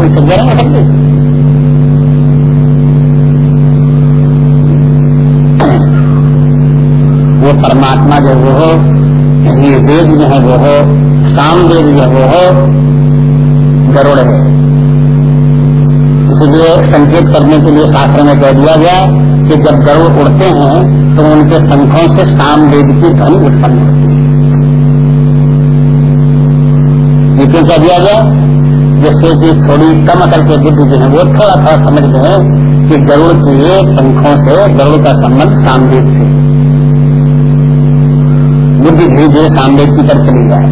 कोई तो नहीं सकती वो परमात्मा जो वो हो, ये वेद जो है वो हो साम वेद जो वो हो, गरुड़ है। इसलिए संकेत करने के लिए शास्त्र में कह दिया गया कि जब गरुड़ उड़ते हैं तो उनके संखों से साम वेद की ध्वनि उत्पन्न होती है। ये क्यों कह दिया गया? जिससे कि थोड़ी कम अकल के बुद्धि जो है वो थोड़ा थोड़ा समझ गए कि गरुड़ के पंखों से गरुड़ का संबंध सामवेद से। बुद्धि धीरे धीरे सामवेद की तरफ़ चली जाए।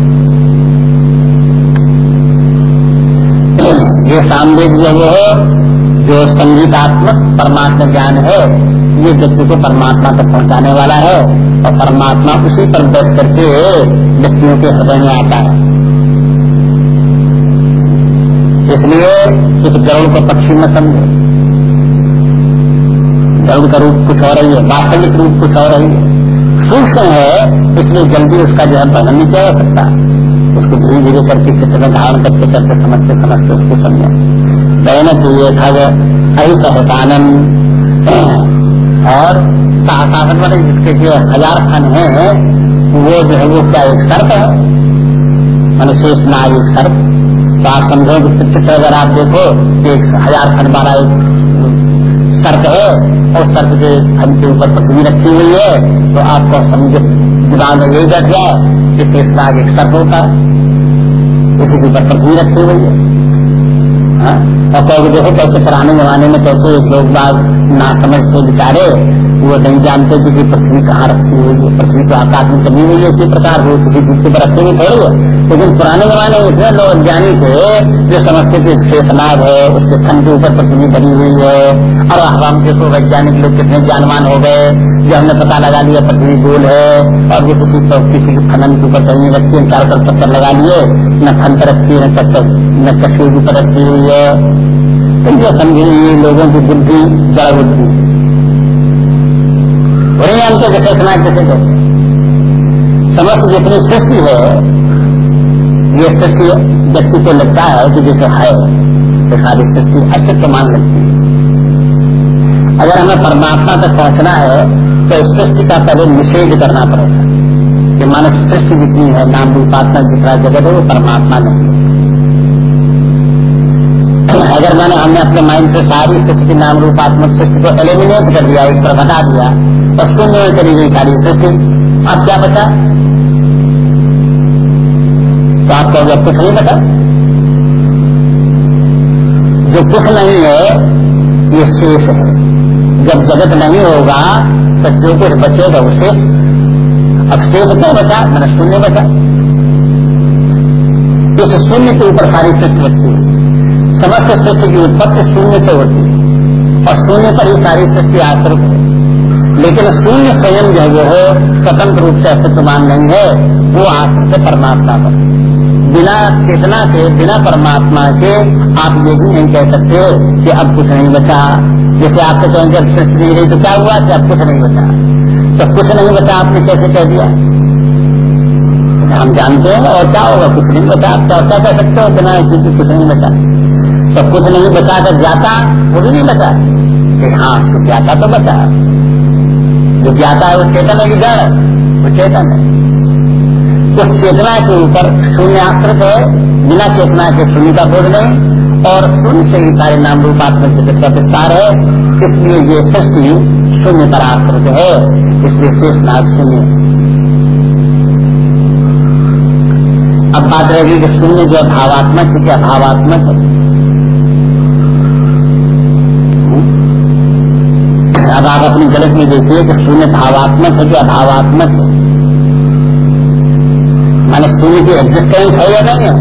ये सामवेद जो वो है जो संगीतात्मक परमात्मा ज्ञान है, ये व्यक्ति को परमात्मा तक पहुँचाने वाला है और परमात्मा उसी पर बैठ करके व्यक्तियों के हृदय में आता है। इसलिए इस गरुड़ को पक्षी में समझे। गरुड़ का रूप कुछ और ही है, वास्तविक रूप कुछ और ही है। सूक्ष्म है, इसलिए जल्दी उसका जो है वर्णन नहीं किया जा सकता उसको धीरे धीरे करके चित्र में धारण करते करते समझते समझते उसको समझे। बहन तो ये था अहि सहतानंद और साहसावन वाले जिसके जो हज़ार खन है, वो जो है वो क्या, एक सर्प है? मनुष्य नाग एक सर्प। तो आप समझो कि चित्र अगर आप देखो एक हज़ार खन वाला एक सर्प है, और सर्प के खन के ऊपर पृथ्वी रखी हुई है तो आपको समझ दिमाग में यही बैठ जाए कि शेष नाग एक सर्प होता है उसी के ऊपर पृथ्वी रखी हुई है हाँ? और कहोगे देखो, कैसे पुराने जमाने में कैसे लोग बाग ना समझते बिचारे वो नहीं जानते थे कि पृथ्वी कहाँ रखी हुई है। पृथ्वी तो आकाश में कमी हुई है, इसी प्रकार वो किसी चीज़ के ऊपर रखी हुई थोड़ी लेकिन पुराने जमाने में इतने लोग अज्ञानी थे, जो समझते थे शेषनाग है, उसके थन के ऊपर पृथ्वी बनी हुई है, और हम देखो वैज्ञानिक लोग कितने ज्ञानवान हो गए, जो हमने पता लगा लिया पृथ्वी गोल है, और वो किसी किसी के खनन के ऊपर कहीं रखी है, चार पर चक्कर लगा लिए, न खन पर रखी है, न चक्कर न कछुए के ऊपर रखी हुई है। तो जो समझे ये लोगों की बुद्धि जड़ बुद्धि। वही अंत जैसे इतना कैसे कहते समस्त जितनी सृष्टि है, ये सृष्टि व्यक्ति को लगता है कि जैसे है तो सारी सृष्टि अस्तित्व मान लगती है। अगर हमें परमात्मा तक पहुँचना है तो सृष्टि का पहले निषेध करना पड़ेगा कि मानव सृष्टि जितनी है, नाम रूपात्मा जितना जगत है, वो परमात्मा नहीं है। अगर मैंने हमने अपने माइंड से सारी सृष्टि नाम रूपात्मक सृष्टि को एलिमिनेट कर दिया, एक पर बता दिया वस्तु में करी गई सारी सृष्टि। आप क्या बता तो आप कहोगे कुछ नहीं बता जो कुछ नहीं है, ये शेष है। जब जगत नहीं होगा तो जो कुछ बचेगा उसे। अब शेष क्या बचा? मैंने शून्य बचा। इस शून्य के ऊपर सारी सृष्टि रखती है। समस्त सृष्टि की उत्पत्ति शून्य से होती है। और शून्य पर ही सारी सृष्टि आश्रित है। लेकिन शून्य स्वयं जो वो हो स्वतंत्र रूप से अस्तित्वमान नहीं है। वो आश्रित है परमात्मा पर। बिना चेतना के, बिना परमात्मा के आप ये भी नहीं कह सकते कि अब कुछ नहीं बचा। जैसे आपसे कहेंगे अब सृष्टि नहीं रही तो क्या हुआ कि अब कुछ नहीं बचा? तो कुछ नहीं बचा, आपने कैसे कह दिया? हम जानते हैं और क्या होगा, कुछ नहीं बचा। आप क्या कह सकते हो बिना कुछ नहीं बचा। तो कुछ नहीं बचा कर जाता, वो भी नहीं बचा। हाँ तो जाता तो बचा। जो ज्ञाता है, वो चेतन है कि जड़ वो चेतन है। उस चेतना के ऊपर शून्य आश्रित है, बिना चेतना के शून्य का बोध नहीं, और शून्य से ही सारे नाम रूपात्मक जगत का विस्तार है, इसलिए ये सृष्टि शून्य पर आश्रित है। इसलिए शेष शून्य अब बात रहेगी कि शून्य जो भावात्मक है, क्या भावात्मक है? आप अपनी गलत में देखिए कि शून्य भावात्मक है कि अभावात्मक है। माने शून्य की एग्जिस्टेंस है या नहीं है?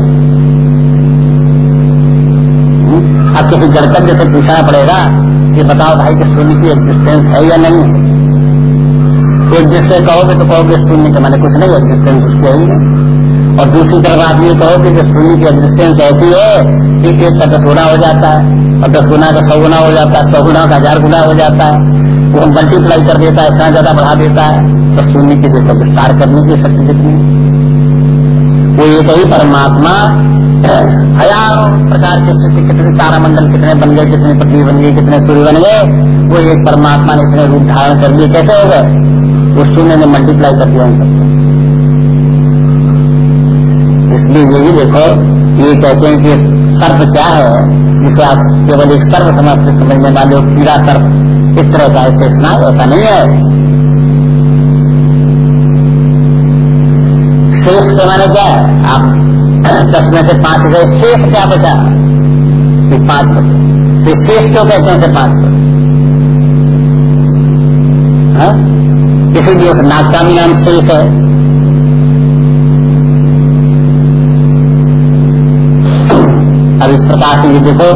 अब किसी गणतव्य से पूछना पड़ेगा कि बताओ भाई कि शून्य की एग्जिस्टेंस है या नहीं है। एक जिससे कहोगे तो कहोगे शून्य के मैंने कुछ नहीं एग्जिस्टेंस उसकी है ही और दूसरी तरफ़ आप ये कहोगे कि शून्य की एग्जिस्टेंस ऐसी है कि एक का दस गुना हो जाता है, और दस गुना का सौ गुना हो जाता है, सौ गुना का हज़ार गुना हो जाता है। वो मल्टीप्लाई कर देता है, इतना ज़्यादा बढ़ा देता है तो शून्य की देखो विस्तार करने की शक्ति कितनी वो एक ही परमात्मा, हज़ारों प्रकार के स्थिति कितने तारामंडल, कितने बन गए, कितने पृथ्वी बन गई, कितने सूर्य बन गए, वो एक परमात्मा ने इतने रूप धारण कर लिए, कैसे हो गए? वो शून्य ने मल्टीप्लाई कर दिया इसलिए ये भी देखो, ये कहते हैं कि सर्प क्या है, जिसे आप केवल एक सर्व समझ समझने वाले हो कीड़ा सर्प। इस तरह का स्टेशना ऐसा नहीं है। शेष के माने क्या आप दस में से पाँच गए, शेष क्या बचा? पाँच बचे तो शेष क्यों कहते हैं पाँच बचे हाँ? इसीलिए उस का नाम शेष है। अब इस प्रकार से ये देखो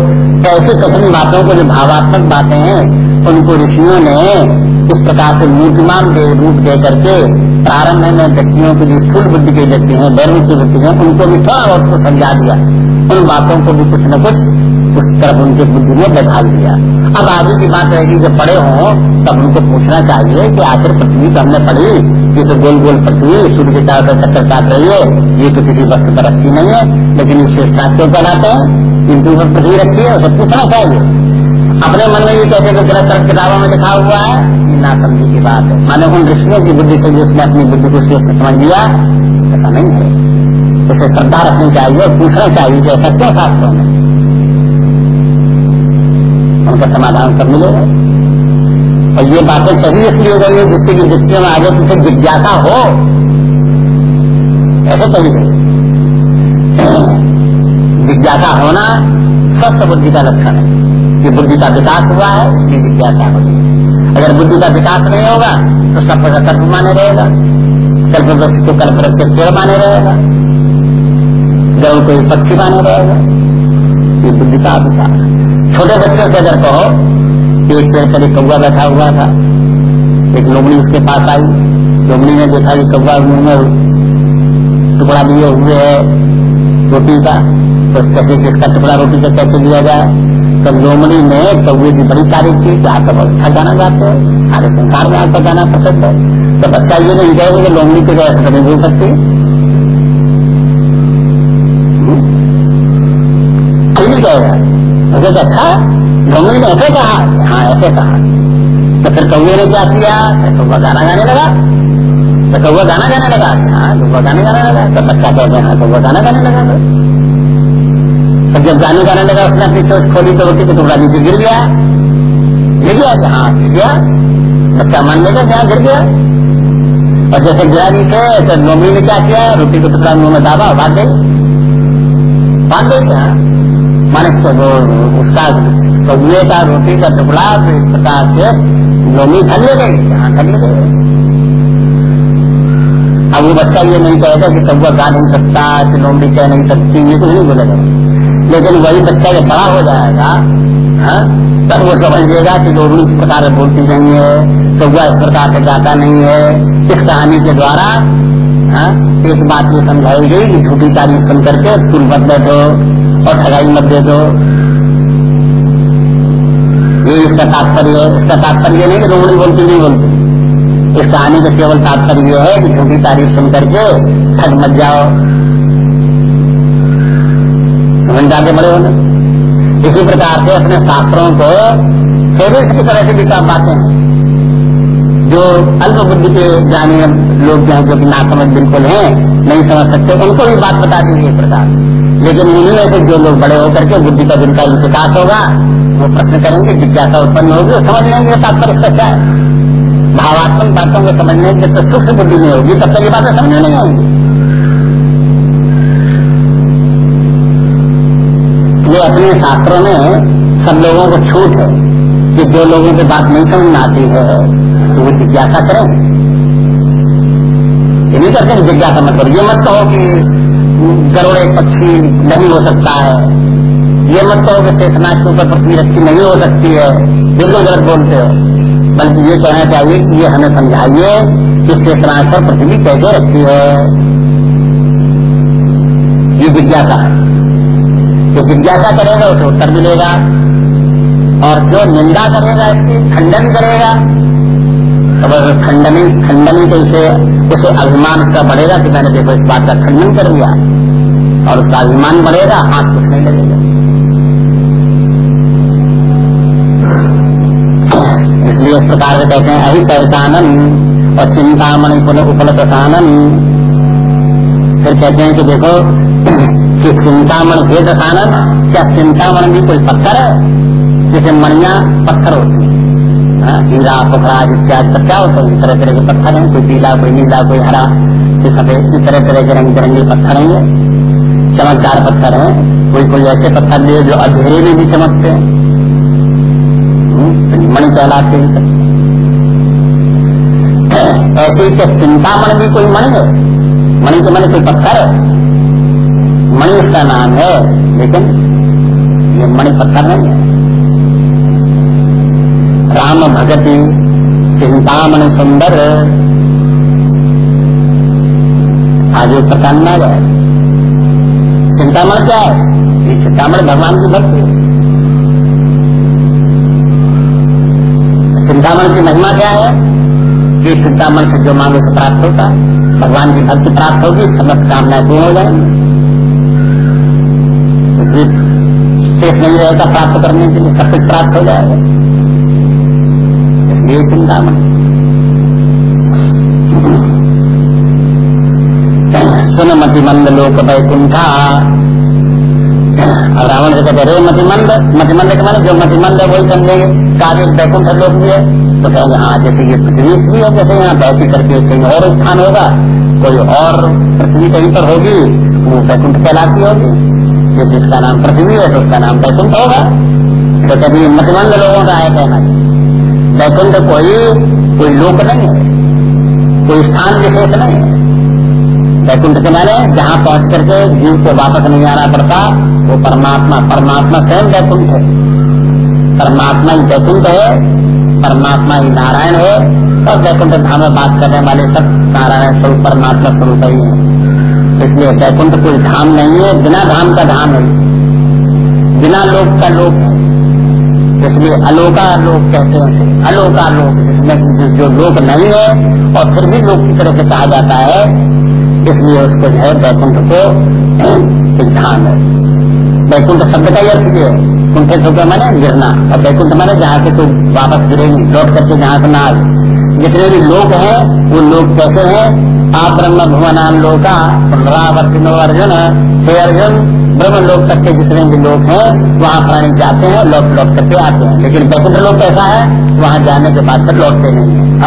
ऐसी कठिन बातों को जो भावात्मक बातें हैं उनको ऋषियों ने इस प्रकार से मूर्तिमान रूप दे करके प्रारंभ में व्यक्तियों की जो स्थूल बुद्धि के व्यक्ति हैं, धर्म की व्यक्ति हैं, उनको भी थोड़ा बहुत को समझा दिया। उन बातों को भी कुछ न कुछ उस तरफ़ उनके बुद्धि में बैठा दिया अब आगे की बात रहेगी, जब पढ़े हों, तब उनको पूछना चाहिए कि आखिर पृथ्वी तो हमने पढ़ी, ये तो गोल गोल पृथ्वी, सूर्य के चारों चक्कर काट रही है, ये तो किसी वस्तु पर रखती नहीं है, लेकिन इसे क्यों कहलाते हैं किंतु पृथ्वी रखी है उसे पूछना चाहिए अपने मन में भी कहते हैं गलत किताबों में लिखा हुआ है। ना समझी की बात है। माने उन ऋषियों की बुद्धि से जिसने अपनी बुद्धि को श्रेष्ठ समझ लिया। ऐसा नहीं है। उसे श्रद्धा रखनी चाहिए और पूछना चाहिए कि ऐसा क्यों शास्त्रों में? उनका समाधान सब मिलेगा। और ये बातें सही इसलिए गई है जिससे कि व्यक्तियों में आगे पीछे जिज्ञासा हो। ऐसे कही गई जिज्ञासा होना स्वस्थ बुद्धि का लक्षण है। कि बुद्धि का विकास हुआ है इसलिए जिज्ञासा होगी? अगर बुद्धि का विकास नहीं होगा तो सर्प का सर्प माने रहेगा। कल्प वृक्ष को कल्प वृक्ष पेड़ माने रहेगा। गौ को पक्षी माने रहेगा। ये बुद्धि का विकास। छोटे बच्चों से अगर कहो, कि एक पेड़ पर एक कौआ बैठा हुआ था। एक लोमड़ी उसके पास आई। लोमड़ी ने देखा कि कौआ मुँह में टुकड़ा लिए हुए है रोटी का। तो कैसे किसका टुकड़ा रोटी का कैसे दिया जाए? तो लोमड़ी ने कौए की बड़ी तारीफ़ की कि आप तो अच्छा गाना गाते हो, सारे संसार में आपका गाना पसंद है। तो बच्चा ये नहीं कहेगा कि लोमड़ी को ऐसे कभी बोल सकती। नहीं कहेगा। मुझे तो अच्छा लोमड़ी ने ऐसे कहा हाँ ऐसे कहा। तो फिर कौए ने क्या किया? कौआ गाना गाने लगा। तो कौआ गाना गाने लगा हाँ कौआ गाने गाने लगा। तो बच्चा कहते हैं हाँ कौआ गाना गाने लगा। और जब गाने गाने लगा उसने अपनी चोट खोली तो रोटी का टुकड़ा नीचे गिर गया। गिर गया कि हाँ गिर गया। बच्चा मान लेगा क्या गिर गया। और जैसे गिरा नीचे तो नोमी ने क्या किया? रोटी का टुकड़ा मुँह में दाबा बाँध गई। बाँध गई क्या? माने तो उसका कौए का रोटी का टुकड़ा तो इस प्रकार से नोमी थक ले गई हाँ थक ले अब वो बच्चा ये नहीं कहेगा कि कौआ गा नहीं सकता, कि लोमड़ी कह नहीं सकती, ये तो नहीं बोलेगा। लेकिन वही बच्चा जब बड़ा हो जाएगा, हा? तब वो समझ लेगा कि लोग इस प्रकार बोलती नहीं है तो वह इस प्रकार से जाता नहीं है इस कहानी के द्वारा, हा? एक बात ये समझाई गई कि झूठी तारीफ़ सुन करके स्कूल मत बैठो और ठगाई मत दे दो ये इसका तात्पर्य इसका तात्पर्य नहीं कि लोमड़ी बोलती, नहीं बोलती इस कहानी का केवल तात्पर्य है कि झूठी तारीफ़ सुन करके ठग मत जाओ समझ जाते बड़े होने इसी प्रकार से अपने शास्त्रों को फेरिस की तरह से भी काम पाते हैं। जो अल्प बुद्धि के ज्ञानी लोग जो है, जो कि ना समझ बिल्कुल हैं, नहीं समझ सकते, उनको भी बात बता दीजिए प्रकार। लेकिन उन्हीं में से जो लोग बड़े होकर के बुद्धि का जिनका विकास होगा, वो प्रश्न करेंगे, जिज्ञासा उत्पन्न होगी समझ लेंगे तात्पर्य इसका क्या है? भावात्मक बातों को समझने जब तक सूक्ष्म बुद्धि नहीं होगी, तब तक ये बातें समझ नहीं आएँगी। ये अपने शास्त्रों में सब लोगों को छूट है कि जो लोगों की बात नहीं समझ में आती है तो वो जिज्ञासा करें। ये नहीं करते जिज्ञासा मत करो। ये मत कहो कि गरुड़ एक पक्षी नहीं हो सकता है। ये मत कहो कि शेषनाथ के ऊपर पृथ्वी रखी नहीं हो सकती है। बिल्कुल गलत बोलते हो। बल्कि ये कहना चाहिए कि ये हमें समझाइए कि शेषनाथ पर पृथ्वी कैसे रखी है। ये जिज्ञासा है। जो जिज्ञासा करेगा उसे उत्तर मिलेगा। और जो निंदा करेगा, इसकी खंडन करेगा तो बस खंडनी खंडनी तो इसे उसे अभिमान उसका बढ़ेगा कि मैंने देखो इस बात का खंडन कर दिया और उसका अभिमान बढ़ेगा, हाथ कुछ नहीं लगेगा। इसलिए इस प्रकार से कहते हैं अहि सहसानन और चिंतामणि पुनः उपलत सानन फिर कहते हैं कि देखो कि चिंतामण भेद सानन क्या चिंतामण भी कोई पत्थर है? जैसे मणिया पत्थर होती है। हाँ, हीरा पोखराज इत्यादि सब क्या होता है? तरह तरह के पत्थर हैं कोई पीला कोई नीला कोई हरा सफ़ेद इस तरह तरह के रंग बिरंगे पत्थर हैं। चमकदार पत्थर हैं। कोई कोई ऐसे पत्थर लिए जो अधेरे में भी चमकते हैं। हम्म, मणि कहलाते हैं। ऐसे ही चिंतामण भी कोई मणि है? मणि के मन कोई पत्थर है। मणि उसका नाम है, लेकिन ये मणि पत्थर नहीं है। राम भगति चिंतामण सुंदर आज प्रसन्न आ जाए चिंतामण क्या है? ये चिंतामण भगवान की भक्ति चिंतामण की महिमा क्या है? कि चिंतामण से जो मांगो से प्राप्त होता है, भगवान की भक्ति प्राप्त होगी, समस्त कामनाएँ पूर्ण हो जाएँगी। शेष नहीं रहेगा प्राप्त करने के लिए सब कुछ प्राप्त हो जाएगा। ये चिंतामण सुन मतिमंद लोक वैकुंठा। और रावण से कहते रे मतिमंद मतिमंद के माने जो मतिमंद है वही समझेंगे कार्य वैकुंठ लोक भी है। तो कहेंगे हाँ जैसे ये पृथ्वी भी है जैसे यहाँ बैठी करके कहीं और स्थान होगा। कोई और पृथ्वी कहीं पर होगी, वो वैकुंठ कहलाती होगी। जैसे इसका नाम पृथ्वी है तो उसका नाम वैकुंठ होगा। तो कभी मतिमंद लोगों का है कहना वैकुंठ कोई कोई लोक नहीं है। कोई स्थान विशेष नहीं है। वैकुंठ के माने जहाँ पहुँच करके जीव को वापस नहीं आना पड़ता, वो परमात्मा परमात्मा स्वयं वैकुंठ है। परमात्मा ही वैकुंठ है, परमात्मा ही नारायण है और वैकुंठ धाम में बात करने वाले सब नारायण स्वरूप, परमात्मा स्वरूप ही है। इसलिए वैकुंठ कोई धाम नहीं है, बिना धाम का धाम है। बिना लोक का लोक है। इसलिए अलोका लोक कहते हैं अलोका लोक, जिसमें जो लोक नहीं है, और फिर भी लोक की तरह से कहा जाता है, इसलिए उसको जो है वैकुंठ को एक धाम है। वैकुंठ शब्द का अर्थ ये है कुंठित होकर मैंने? गिरना। और वैकुंठ मैंने जहाँ से कोई वापस गिरेगी, लौट करके जहाँ से ना जितने भी लोग हैं, वो लोग कैसे हैं? आप ब्रह्म भुवनान लोका पुनरावर्तिनो अर्जुन हे अर्जुन ब्रह्म लोक तक के जितने भी लोग हैं, वहाँ प्राणी जाते हैं लौट लौट करके आते हैं। लेकिन वैकुंठ लोग कैसा है? वहाँ जाने के बाद फिर लौटते नहीं है।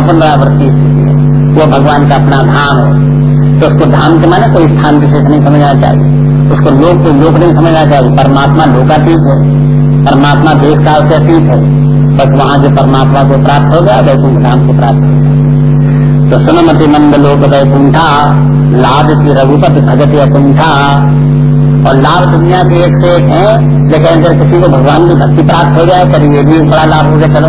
है। वो भगवान का अपना धाम है। तो उसको धाम के माने कोई स्थान विशेष नहीं समझना चाहिए। उसको लोग को लोग नहीं समझना चाहिए। परमात्मा लोकातीत है। परमात्मा देश काल से अतीत है। बस वहाँ जो परमात्मा को प्राप्त हो गया, वैकुंठ धाम को प्राप्त हो गया। तो सुनमति लोक लाभ की रघुपति भगत अकुंठा और लाभ दुनिया के एक से एक है लेकिन अगर किसी को भगवान की भक्ति प्राप्त हो जाए कभी ये भी बड़ा लाभ हो गया, चलो।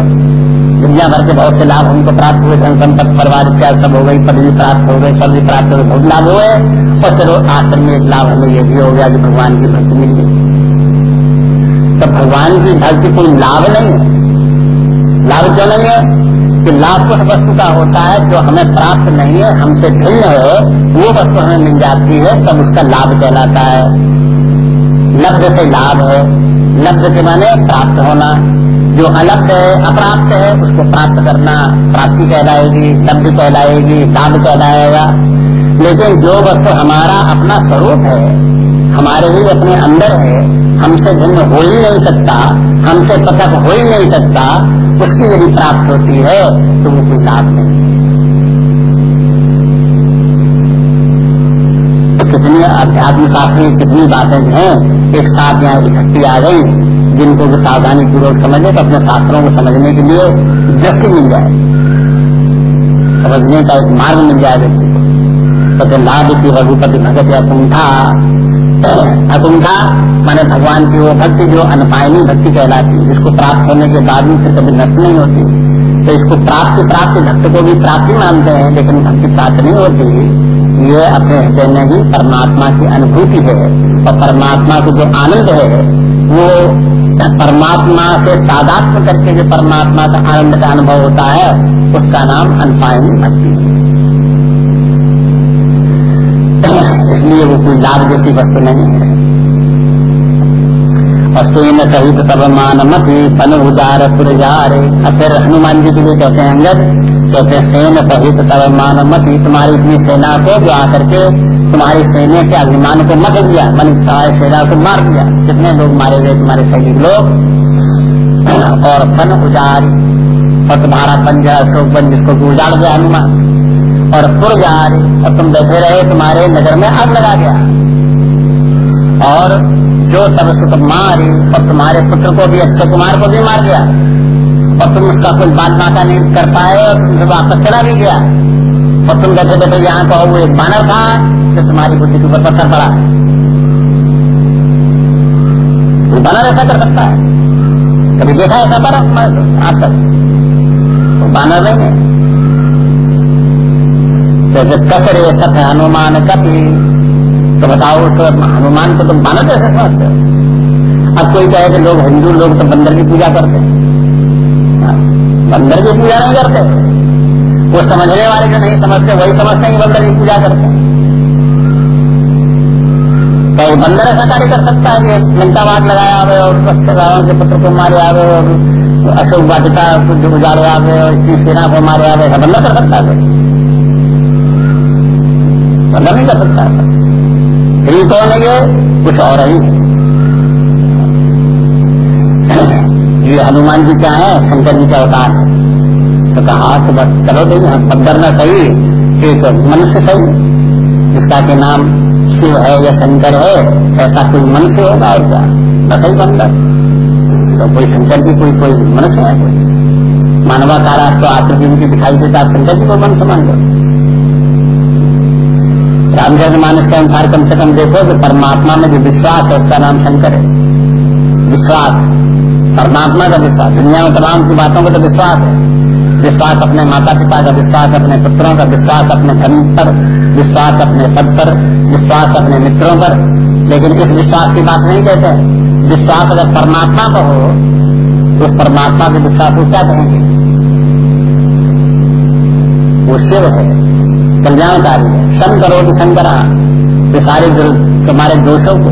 दुनिया भर के बहुत से लाभ हमको प्राप्त हुए, धन संपत्ति, परिवार इत्यादि सब हो गई पदवी प्राप्त हो गई सब भी प्राप्त हो गए, बहुत लाभ हुए। और चलो आश्रम में एक लाभ हमें ये भी हो गया कि भगवान की भक्ति मिल गई। तो भगवान की भक्ति कोई लाभ नहीं है। लाभ क्यों नहीं है? कि लाभ उस वस्तु का होता है जो हमें प्राप्त नहीं है, हमसे भिन्न है, वो वस्तु हमें मिल जाती है, तब उसका लाभ कहलाता है। लब्ध से लाभ है। लब्ध के माने प्राप्त होना। जो अलब्ध है, अप्राप्त है, उसको प्राप्त करना। प्राप्ति कहलाएगी, लब्ध कहलाएगी, लाभ कहलाएगा। लेकिन जो वस्तु हमारा अपना स्वरूप है, हमारे ही अपने अंदर है, हमसे भिन्न हो ही नहीं सकता, हमसे पृथक हो ही नहीं सकता उसकी यदि प्राप्त होती है तो वो कोई लाभ नहीं। तो कितनी अध्यात्म शास्त्र कितनी बातें हैं, एक साथ यहाँ इकट्ठी आ गई, जिनको भी सावधानी पूर्वक समझे तो अपने शास्त्रों को समझने के लिए दृष्टि मिल जाए। समझने का एक मार्ग मिल जाए व्यक्ति को। तो लाभ की रघुपति भगत या कुंठा अकुंठा माने भगवान की वो भक्ति जो अनपायनी भक्ति कहलाती है, जिसको प्राप्त होने के बाद भी फिर कभी नष्ट नहीं होती। तो इसको प्राप्ति प्राप्ति भक्त को भी प्राप्ति मानते हैं, लेकिन भक्ति प्राप्त नहीं होती। ये अपने हृदय में ही परमात्मा की अनुभूति है। और परमात्मा को जो आनंद है, वो परमात्मा से तादात्म करके जो परमात्मा का आनंद का अनुभव होता है, उसका नाम अनपायनी भक्ति है। इसलिए वो कोई लाभ जैसी वस्तु नहीं है। और सेन सहित तब मान मती पन उदार पुरजारे और फिर हनुमान जी के लिए कहते हैं, अंगद, कहते सेन सहित तब मान मती तुम्हारी इतनी सेना को जो आकर के तुम्हारी सैन्य के अभिमान को मत दिया, मन सेना को मार दिया। कितने लोग मारे गए तुम्हारे सैनिक लोग? और फन उजाड़ और तुम्हारा पंजा अशोक बन जिसको उजाड़ गया हनुमान। और पुरजारी और तुम बैठे रहे, तुम्हारे नगर में आग लगा गया। और जो तब सुख मारी, और तुम्हारे पुत्र को भी अक्षय कुमार को भी मार दिया। और तुम उसका कोई बात बाता नहीं कर पाए, और तुमसे वापस चला भी गया। और तुम बैठे बैठे यहाँ कहो वो एक बानर था तो तुम्हारी बुद्धि के ऊपर पत्थर पड़ा। है बानर ऐसा कर सकता है? कभी देखा ऐसा पर आज तक। तो बानर नहीं है। तो जब कसरे सत्य हनुमान कपी। तो बताओ उस हनुमान को तुम बानर कैसे समझते हो? अब कोई कहे कि लोग हिंदू लोग तो बंदर की पूजा करते हाँ, बंदर की पूजा नहीं करते। वो समझने वाले जो नहीं समझते वही समझते हैं कि बंदर की पूजा करते तो बंदर ऐसा कार्य कर सकता है कि बाग लगाया आवे और रावण के पुत्र को मारे आवे और अशोक वाटिका कुछ उजाड़े आवे और इतनी सेना को मारे आवे बंदर कर सकता है। बंदर नहीं कर सकता फिर कौन है ये कुछ और ही ये हनुमान जी क्या है? शंकर जी का अवतार है। तो कहा तो बस चलो देखिए हम न सही एक मनुष्य सही जिसका के नाम शिव है या शंकर है, ऐसा कोई मनुष्य होगा और क्या? बस ही बंदर तो कोई शंकर जी, कोई कोई मनुष्य है? कोई मानवाकार आपको आकृति उनकी दिखाई देता, शंकर जी को मनुष्य मान लो। रामचंद्र मानस के अनुसार कम से कम देखो कि परमात्मा में जो विश्वास है, उसका नाम शंकर है। विश्वास। परमात्मा का विश्वास। दुनिया में तमाम की बातों का तो विश्वास है। विश्वास अपने माता पिता का विश्वास, अपने पुत्रों का विश्वास, अपने धर्म पर विश्वास, अपने पद पर विश्वास, अपने मित्रों पर। लेकिन इस विश्वास की बात नहीं कहते विश्वास अगर परमात्मा पर हो तो परमात्मा के विश्वास को क्या कहेंगे? वो शिव है। कल्याणकारी है। शन करो कि शंकरा ये सारे तुम्हारे दोषों को,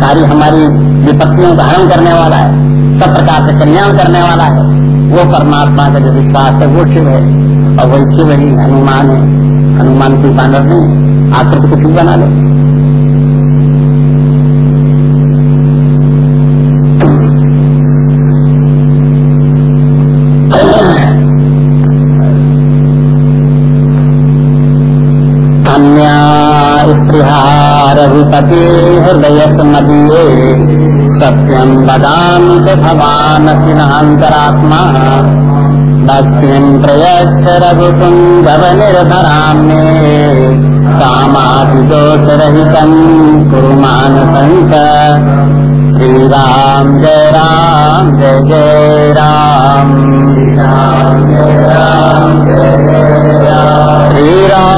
सारी हमारी विपत्तियों का हरण करने वाला है, सब प्रकार से कल्याण करने वाला है, वो परमात्मा का जो विश्वास है, वो शिव है। और वही शिव ही हनुमान है। हनुमान की बानर नहीं, आकृति कुछ भी बना लो। पति हृदय मदीये सत्यम वदामी तो भवान सिनातरात्मा भक्तिम प्रयच्छ रघुकुंजव निर्धरा मे कामादिदोषरहित कुरु मानसंत श्री राम जय राम, जय जय राम। श्री राम।